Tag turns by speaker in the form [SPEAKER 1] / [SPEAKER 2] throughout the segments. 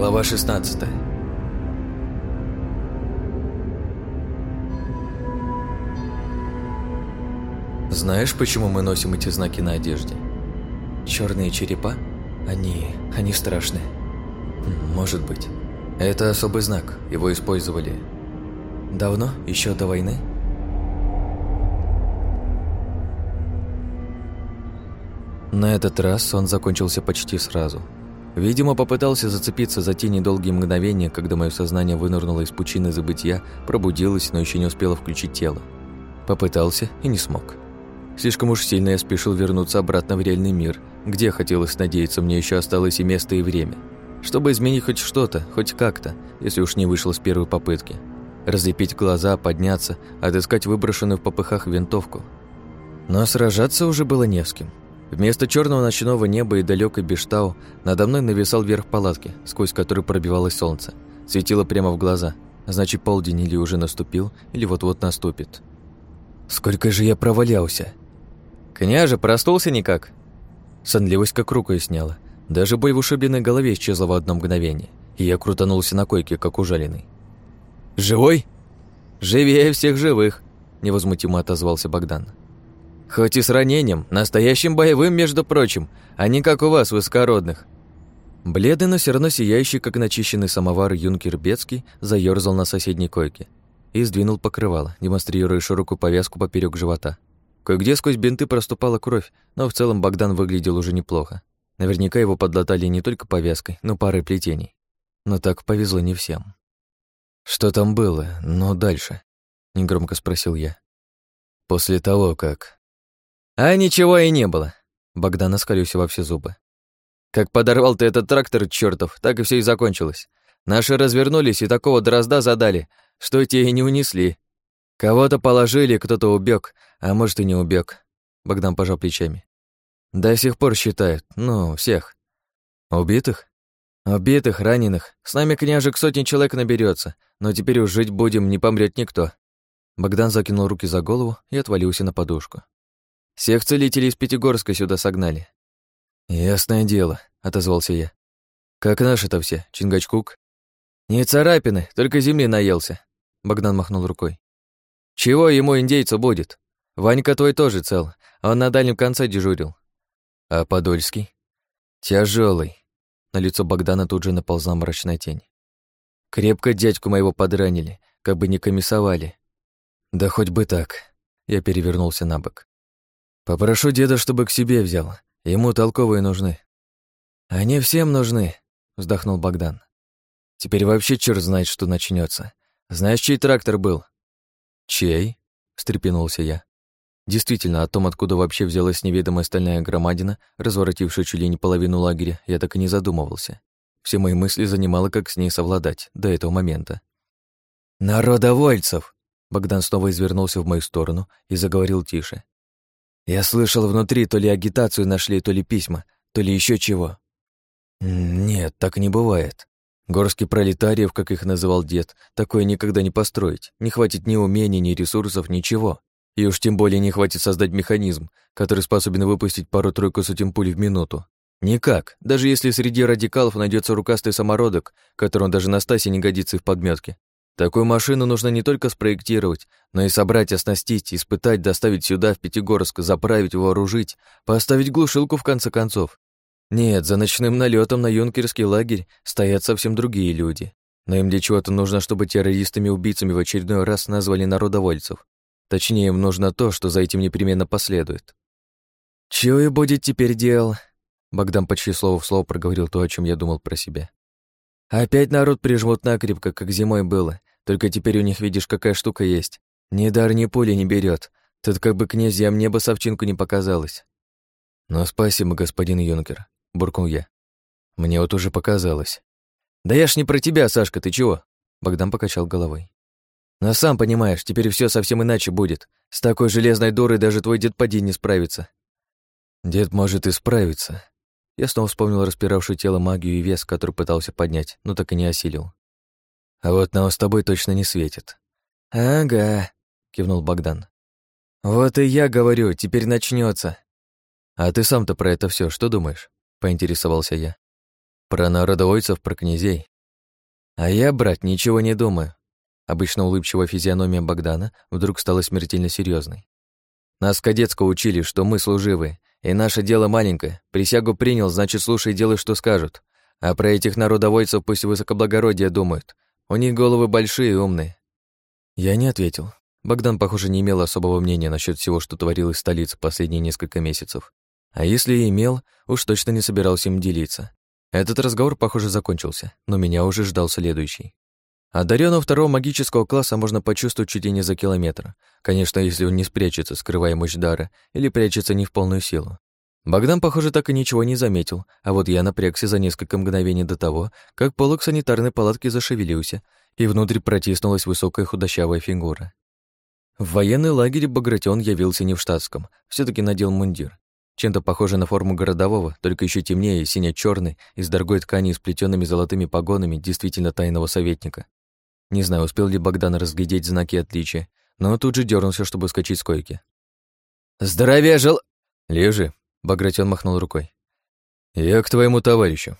[SPEAKER 1] Глава 16 Знаешь, почему мы носим эти знаки на одежде? Черные черепа? Они... они страшные. Может быть. Это особый знак, его использовали. Давно? Еще до войны? На этот раз он закончился почти сразу. Видимо, попытался зацепиться за те недолгие мгновения, когда мое сознание вынырнуло из пучины забытия, пробудилось, но еще не успело включить тело. Попытался и не смог. Слишком уж сильно я спешил вернуться обратно в реальный мир, где, хотелось надеяться, мне еще осталось и место, и время. Чтобы изменить хоть что-то, хоть как-то, если уж не вышло с первой попытки. Разлепить глаза, подняться, отыскать выброшенную в попыхах винтовку. Но сражаться уже было не с кем. Вместо черного ночного неба и далекой Бештау надо мной нависал верх палатки, сквозь который пробивалось солнце. Светило прямо в глаза. Значит, полдень или уже наступил, или вот-вот наступит. Сколько же я провалялся? Княже, проснулся никак? Сонливость как рукой сняла. Даже боль в ушибленной голове исчезла в одно мгновение, и я крутанулся на койке, как ужаленный. «Живой?» «Живее всех живых», — невозмутимо отозвался Богдан. Хоть и с ранением, настоящим боевым, между прочим, а не как у вас, высокородных. Бледный, но все равно сияющий, как начищенный самовар юнкер Бецкий, заёрзал на соседней койке и сдвинул покрывало, демонстрируя широкую повязку поперек живота. Кое-где сквозь бинты проступала кровь, но в целом Богдан выглядел уже неплохо. Наверняка его подлатали не только повязкой, но парой плетений. Но так повезло не всем. «Что там было? Но дальше?» — негромко спросил я. «После того, как...» А ничего и не было. Богдан оскалился во все зубы. Как подорвал ты этот трактор, чертов, так и все и закончилось. Наши развернулись и такого дрозда задали, что те и не унесли. Кого-то положили, кто-то убег, а может и не убег. Богдан пожал плечами. До сих пор считают, ну, всех. Убитых? Убитых, раненых. С нами, княжек, сотни человек наберется, но теперь уж жить будем, не помрет никто. Богдан закинул руки за голову и отвалился на подушку. Всех целителей из Пятигорска сюда согнали. Ясное дело, отозвался я. Как наши-то все, Чингачкук? Не царапины, только земли наелся. Богдан махнул рукой. Чего ему, индейцу, будет? Ванька твой тоже цел, а он на дальнем конце дежурил. А Подольский? Тяжелый. На лицо Богдана тут же наползла мрачная тень. Крепко дядьку моего подранили, как бы не комиссовали. Да хоть бы так. Я перевернулся на бок. Попрошу деда, чтобы к себе взял. Ему толковые нужны. Они всем нужны, вздохнул Богдан. Теперь вообще черт знает, что начнется. Знаешь, чей трактор был? Чей? встрепенулся я. Действительно, о том, откуда вообще взялась неведомая стальная громадина, разворотившая чуть ли не половину лагеря, я так и не задумывался. Все мои мысли занимало, как с ней совладать до этого момента. «Народовольцев!» Богдан снова извернулся в мою сторону и заговорил тише. Я слышал, внутри то ли агитацию нашли, то ли письма, то ли еще чего. Нет, так не бывает. Горский пролетариев, как их называл дед, такое никогда не построить. Не хватит ни умений, ни ресурсов, ничего. И уж тем более не хватит создать механизм, который способен выпустить пару-тройку сотен пуль в минуту. Никак, даже если среди радикалов найдется рукастый самородок, которому даже на Стасе не годится в подметке. Такую машину нужно не только спроектировать, но и собрать, оснастить, испытать, доставить сюда, в Пятигорск, заправить, вооружить, поставить глушилку в конце концов. Нет, за ночным налетом на юнкерский лагерь стоят совсем другие люди. Но им для чего-то нужно, чтобы террористами-убийцами в очередной раз назвали народовольцев. Точнее, им нужно то, что за этим непременно последует. «Чего и будет теперь дел?» Богдан почти слово в слово проговорил то, о чем я думал про себя. «Опять народ прижмут накрепко, как зимой было, только теперь у них, видишь, какая штука есть. Ни дар, ни пули не берет. Тут как бы князьям небо совчинку не показалось. «Ну, спасибо, господин Юнкер», — буркнул я. «Мне вот уже показалось». «Да я ж не про тебя, Сашка, ты чего?» Богдан покачал головой. «Но сам понимаешь, теперь все совсем иначе будет. С такой железной дурой даже твой дед поди не справится». «Дед может и справиться». Я снова вспомнил распиравшую тело магию и вес, который пытался поднять, но так и не осилил. А вот нам с тобой точно не светит. Ага, кивнул Богдан. Вот и я говорю, теперь начнется. А ты сам-то про это все что думаешь? поинтересовался я. Про народовольцев, про князей. А я, брат, ничего не думаю. Обычно улыбчивая физиономия Богдана вдруг стала смертельно серьезной. Нас в кадетско учили, что мы служивые, и наше дело маленькое. Присягу принял, значит, слушай и делай, что скажут. А про этих народовольцев пусть высокоблагородие думают. У них головы большие и умные. Я не ответил. Богдан, похоже, не имел особого мнения насчет всего, что творилось в столице последние несколько месяцев. А если и имел, уж точно не собирался им делиться. Этот разговор, похоже, закончился, но меня уже ждал следующий. Одарённого второго магического класса можно почувствовать чуть ли не за километр. Конечно, если он не спрячется, скрывая мощь дара, или прячется не в полную силу. Богдан, похоже, так и ничего не заметил, а вот я напрягся за несколько мгновений до того, как полок санитарной палатки зашевелился, и внутрь протиснулась высокая худощавая фигура. В военный лагерь Багратион явился не в штатском, все таки надел мундир. Чем-то похожий на форму городового, только еще темнее, сине черный из дорогой ткани с плетёными золотыми погонами действительно тайного советника. Не знаю, успел ли Богдан разглядеть знаки отличия, но тут же дернулся, чтобы скачать с койки. «Здоровья жел...» «Лежи», — Багратион махнул рукой. «Я к твоему товарищу».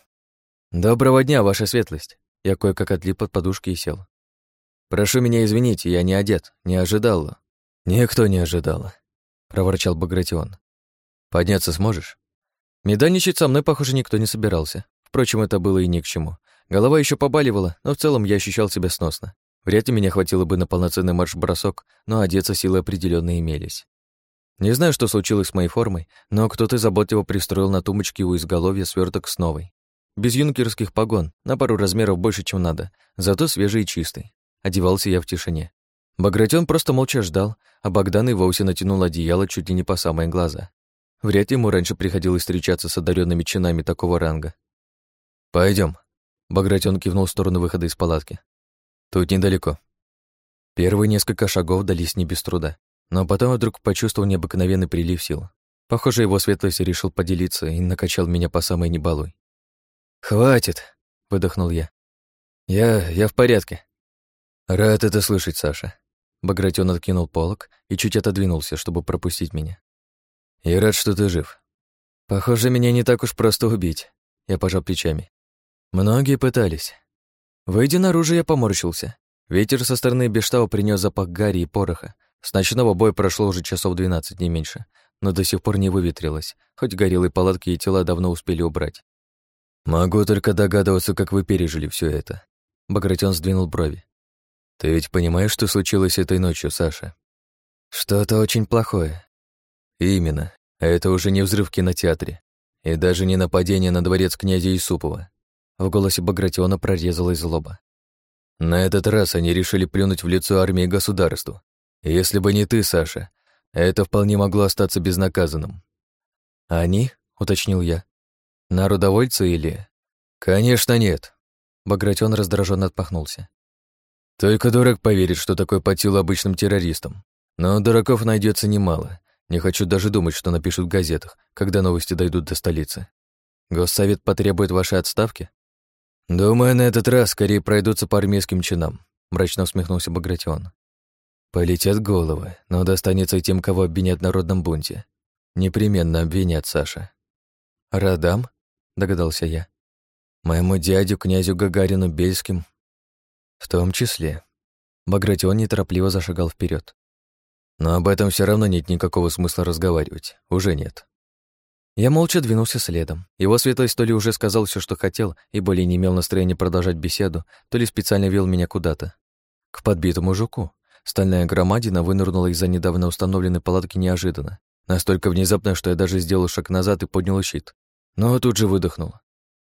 [SPEAKER 1] «Доброго дня, ваша светлость». Я кое-как отлип от подушки и сел. «Прошу меня извинить, я не одет, не ожидал». «Никто не ожидал», — проворчал Багратион. «Подняться сможешь?» Медальничать со мной, похоже, никто не собирался. Впрочем, это было и ни к чему. Голова еще побаливала, но в целом я ощущал себя сносно. Вряд ли меня хватило бы на полноценный марш-бросок, но одеться силы определенно имелись. Не знаю, что случилось с моей формой, но кто-то заботливо пристроил на тумбочке у изголовья сверток с новой. Без юнкерских погон, на пару размеров больше, чем надо, зато свежий и чистый. Одевался я в тишине. Багратион просто молча ждал, а Богдан и вовсе натянул одеяло чуть ли не по самые глаза. Вряд ли ему раньше приходилось встречаться с одаренными чинами такого ранга. Пойдем. Багратион кивнул в сторону выхода из палатки. Тут недалеко. Первые несколько шагов дались не без труда, но потом вдруг почувствовал необыкновенный прилив сил. Похоже, его светлость решил поделиться и накачал меня по самой небалуй. «Хватит!» — выдохнул я. «Я... я в порядке. «Рад это слышать, Саша». Багратион откинул полок и чуть отодвинулся, чтобы пропустить меня. «И рад, что ты жив. Похоже, меня не так уж просто убить». Я пожал плечами. Многие пытались. Выйдя наружу, я поморщился. Ветер со стороны Бештау принес запах гари и пороха. С ночного боя прошло уже часов двенадцать, не меньше, но до сих пор не выветрилось, хоть горелые палатки и тела давно успели убрать. «Могу только догадываться, как вы пережили все это». Багратион сдвинул брови. Ты ведь понимаешь, что случилось этой ночью, Саша? Что-то очень плохое. Именно. Это уже не взрыв в кинотеатре. И даже не нападение на дворец князя Исупова. В голосе Багратиона прорезалась злоба. На этот раз они решили плюнуть в лицо армии государству. Если бы не ты, Саша, это вполне могло остаться безнаказанным. «Они?» — уточнил я. «Народовольцы или...» «Конечно нет». Багратион раздраженно отпахнулся. Только дурак поверит, что такое под силу обычным террористам. Но дураков найдется немало. Не хочу даже думать, что напишут в газетах, когда новости дойдут до столицы. Госсовет потребует вашей отставки? Думаю, на этот раз скорее пройдутся по армейским чинам, мрачно усмехнулся Багратион. Полетят головы, но достанется и тем, кого обвинят в народном бунте. Непременно обвинят Саша. Радам? догадался я. Моему дядю, князю Гагарину Бельским, в том числе. Багратион неторопливо зашагал вперед. Но об этом все равно нет никакого смысла разговаривать. Уже нет. Я молча двинулся следом. Его светлость то ли уже сказал все, что хотел, и более не имел настроения продолжать беседу, то ли специально вел меня куда-то. К подбитому жуку. Стальная громадина вынырнула из-за недавно установленной палатки неожиданно. Настолько внезапно, что я даже сделал шаг назад и поднял щит. Но тут же выдохнул.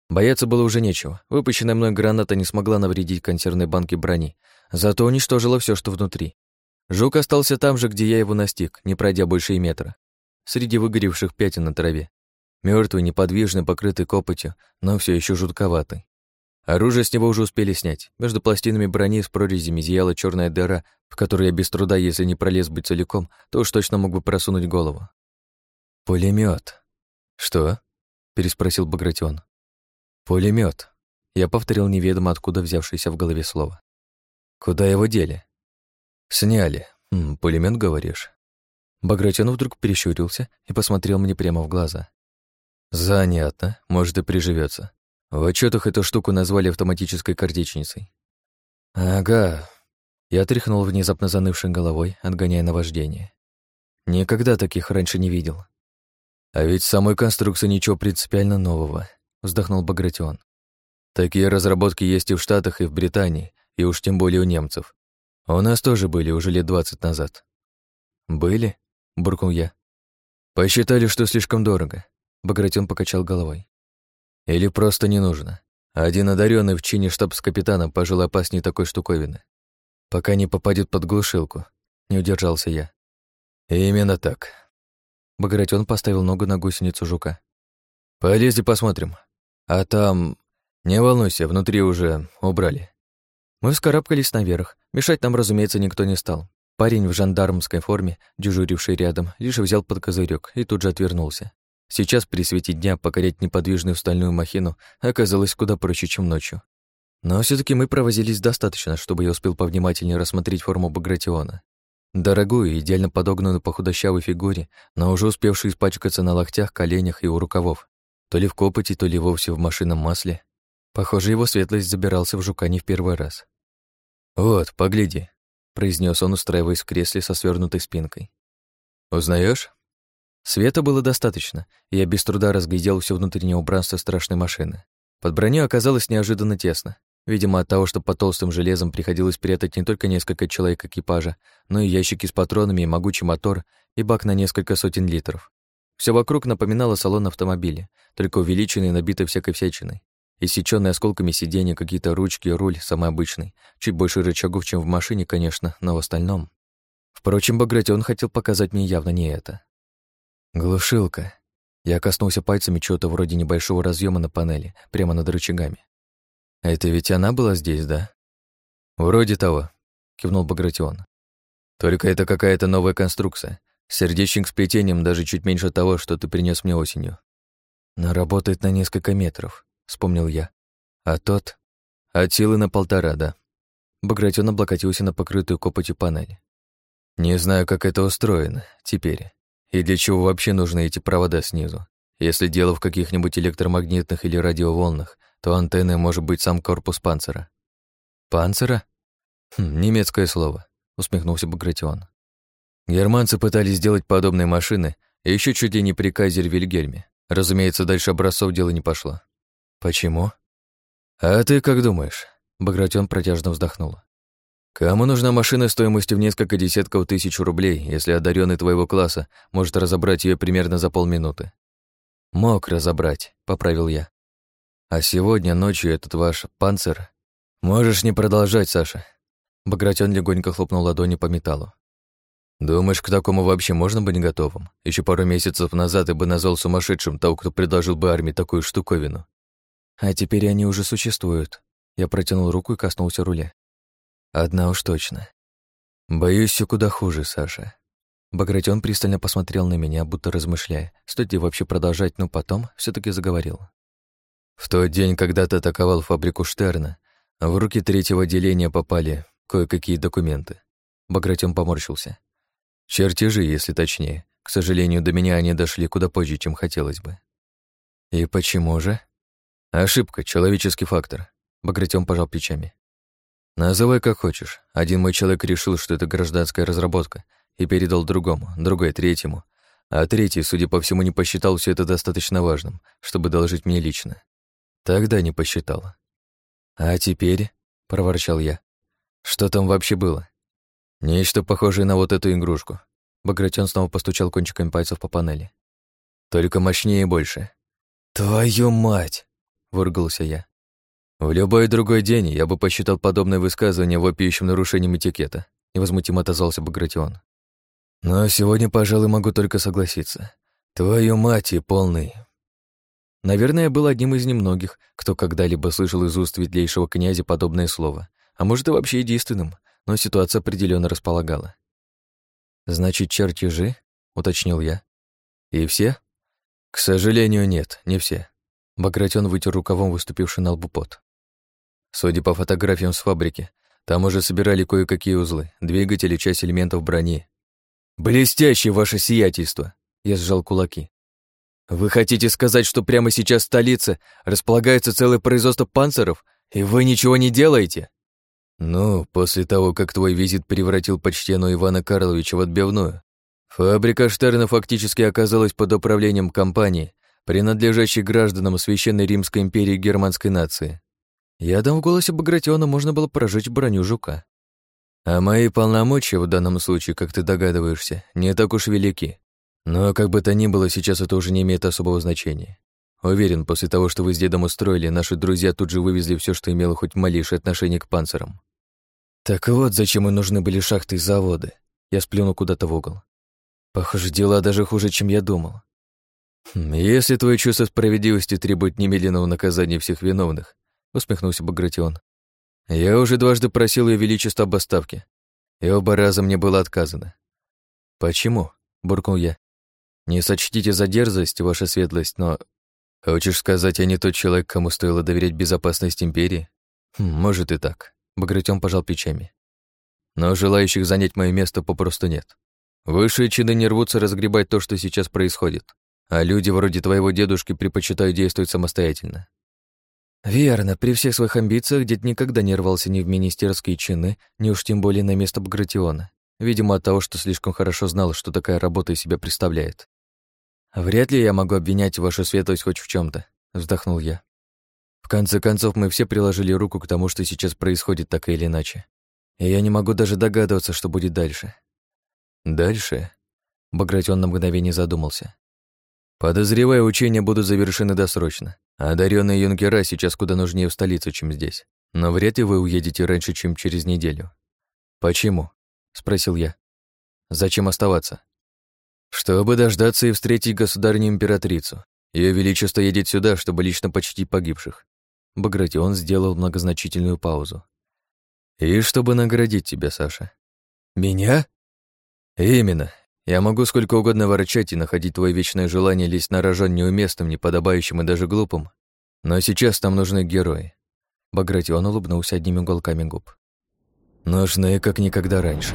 [SPEAKER 1] Бояться было уже нечего. Выпущенная мной граната не смогла навредить консервной банке брони, зато уничтожила все, что внутри. Жук остался там же, где я его настиг, не пройдя больше и метра. Среди выгоревших пятен на траве. Мертвый, неподвижный, покрытый копотью, но все еще жутковатый. Оружие с него уже успели снять. Между пластинами брони с прорезями зияла черная дыра, в которую я без труда, если не пролез бы целиком, то уж точно мог бы просунуть голову. Пулемет. «Что?» — переспросил Багратион. Пулемет. Я повторил неведомо откуда взявшееся в голове слово. Куда его дели? Сняли. пулемет, говоришь? Багратион вдруг перещурился и посмотрел мне прямо в глаза. Занятно, может и приживется. В отчетах эту штуку назвали автоматической картечницей. «Ага». Я тряхнул внезапно занывшей головой, отгоняя наваждение. Никогда таких раньше не видел. А ведь самой конструкции ничего принципиально нового, вздохнул Багратион. Такие разработки есть и в Штатах, и в Британии, и уж тем более у немцев. У нас тоже были уже лет двадцать назад. Были? Буркнул я. Посчитали, что слишком дорого. Багратион покачал головой. Или просто не нужно. Один одаренный в чине штабс-капитана пожил опаснее такой штуковины. Пока не попадет под глушилку. Не удержался я. Именно так. Багратион поставил ногу на гусеницу жука. Полезли посмотрим. А там... Не волнуйся, внутри уже убрали. Мы вскарабкались наверх. Мешать нам, разумеется, никто не стал. Парень в жандармской форме, дежуривший рядом, лишь взял под козырек и тут же отвернулся. Сейчас при свете дня покорять неподвижную стальную махину оказалось куда проще, чем ночью. Но все таки мы провозились достаточно, чтобы я успел повнимательнее рассмотреть форму Багратиона. Дорогую, идеально подогнанную по худощавой фигуре, но уже успевшую испачкаться на локтях, коленях и у рукавов. То ли в копоти, то ли вовсе в машинном масле. Похоже, его светлость забирался в жука не в первый раз. «Вот, погляди», — произнес он, устраиваясь в кресле со свернутой спинкой. Узнаешь? Света было достаточно, и я без труда разглядел все внутреннее убранство страшной машины. Под броню оказалось неожиданно тесно. Видимо, от того, что по толстым железам приходилось прятать не только несколько человек экипажа, но и ящики с патронами, и могучий мотор, и бак на несколько сотен литров. Все вокруг напоминало салон автомобиля, только увеличенный и набитый всякой всячиной. Иссечённые осколками сиденья, какие-то ручки, руль самый обычный. Чуть больше рычагов, чем в машине, конечно, но в остальном. Впрочем, Багратион хотел показать мне явно не это. Глушилка. Я коснулся пальцами чего-то вроде небольшого разъема на панели, прямо над рычагами. Это ведь она была здесь, да? Вроде того, кивнул Багратион. Только это какая-то новая конструкция. Сердечник с плетением даже чуть меньше того, что ты принес мне осенью. Но работает на несколько метров вспомнил я. А тот от силы на полтора, да. Багратион облокотился на покрытую копотью панель. Не знаю, как это устроено теперь. И для чего вообще нужны эти провода снизу. Если дело в каких-нибудь электромагнитных или радиоволнах, то антенны может быть сам корпус панцира. Панцира? Хм, немецкое слово, усмехнулся Багратион. Германцы пытались сделать подобные машины, еще чуть ли не при кайзере Вильгельме. Разумеется, дальше образцов дело не пошло. «Почему?» «А ты как думаешь?» Багратион протяжно вздохнул. «Кому нужна машина стоимостью в несколько десятков тысяч рублей, если одаренный твоего класса может разобрать ее примерно за полминуты?» «Мог разобрать», — поправил я. «А сегодня ночью этот ваш панцир...» «Можешь не продолжать, Саша». Багратион легонько хлопнул ладони по металлу. «Думаешь, к такому вообще можно быть готовым? Еще пару месяцев назад ты бы назвал сумасшедшим того, кто предложил бы армии такую штуковину. А теперь они уже существуют. Я протянул руку и коснулся руля. Одна уж точно. Боюсь, все куда хуже, Саша. Багратион пристально посмотрел на меня, будто размышляя, стоит ли вообще продолжать, но потом все таки заговорил. В тот день, когда ты атаковал фабрику Штерна, в руки третьего отделения попали кое-какие документы. Багратион поморщился. Чертежи, если точнее. К сожалению, до меня они дошли куда позже, чем хотелось бы. И почему же? Ошибка, человеческий фактор. Багратион пожал плечами. Называй как хочешь. Один мой человек решил, что это гражданская разработка, и передал другому, другой третьему. А третий, судя по всему, не посчитал все это достаточно важным, чтобы доложить мне лично. Тогда не посчитал. А теперь, проворчал я, что там вообще было? Нечто похожее на вот эту игрушку. Багратион снова постучал кончиками пальцев по панели. Только мощнее и больше. Твою мать! Выругался я. В любой другой день я бы посчитал подобное высказывание вопиющим нарушением этикета, невозмутимо отозвался Багратион. Но сегодня, пожалуй, могу только согласиться. Твою мать и полный. Наверное, я был одним из немногих, кто когда-либо слышал из уст ветлейшего князя подобное слово, а может и вообще единственным, но ситуация определенно располагала. «Значит, чертежи?» — уточнил я. «И все?» «К сожалению, нет, не все. Багратион вытер рукавом выступивший на лбу пот. Судя по фотографиям с фабрики, там уже собирали кое-какие узлы, двигатели, часть элементов брони. «Блестящее ваше сиятельство!» Я сжал кулаки. «Вы хотите сказать, что прямо сейчас в столице располагается целое производство панциров, и вы ничего не делаете?» «Ну, после того, как твой визит превратил почтенного Ивана Карловича в отбивную, фабрика Штерна фактически оказалась под управлением компании, принадлежащей гражданам Священной Римской империи германской нации. Ядом в голосе Багратиона можно было прожечь броню жука. А мои полномочия в данном случае, как ты догадываешься, не так уж велики. Но как бы то ни было, сейчас это уже не имеет особого значения. Уверен, после того, что вы с дедом устроили, наши друзья тут же вывезли все, что имело хоть малейшее отношение к панцирам. Так вот, зачем и нужны были шахты и заводы. Я сплюнул куда-то в угол. Похоже, дела даже хуже, чем я думал. «Если твое чувство справедливости требует немедленного наказания всех виновных», усмехнулся Багратион, «я уже дважды просил ее величество об отставке, и оба раза мне было отказано». «Почему?» — буркнул я. «Не сочтите за дерзость, ваша светлость, но Хочешь сказать, я не тот человек, кому стоило доверять безопасность империи? Хм, может и так. Багратион пожал плечами. Но желающих занять мое место попросту нет. Высшие чины не рвутся разгребать то, что сейчас происходит, а люди вроде твоего дедушки предпочитают действовать самостоятельно. Верно, при всех своих амбициях дед никогда не рвался ни в министерские чины, ни уж тем более на место Багратиона. Видимо, от того, что слишком хорошо знал, что такая работа из себя представляет. «Вряд ли я могу обвинять вашу светлость хоть в чем то вздохнул я. «В конце концов, мы все приложили руку к тому, что сейчас происходит так или иначе. И я не могу даже догадываться, что будет дальше». «Дальше?» Багратион на мгновение задумался. «Подозреваю, учения будут завершены досрочно, а одаренные юнкера сейчас куда нужнее в столицу, чем здесь. Но вряд ли вы уедете раньше, чем через неделю». «Почему?» — спросил я. «Зачем оставаться?» чтобы дождаться и встретить государню-императрицу. Ее Величество едет сюда, чтобы лично почтить погибших. Багратион сделал многозначительную паузу. И чтобы наградить тебя, Саша. Меня? Именно. Я могу сколько угодно ворчать и находить твое вечное желание лезть на рожон неуместным, неподобающим и даже глупым. Но сейчас нам нужны герои. Багратион улыбнулся одними уголками губ. Нужны как никогда раньше.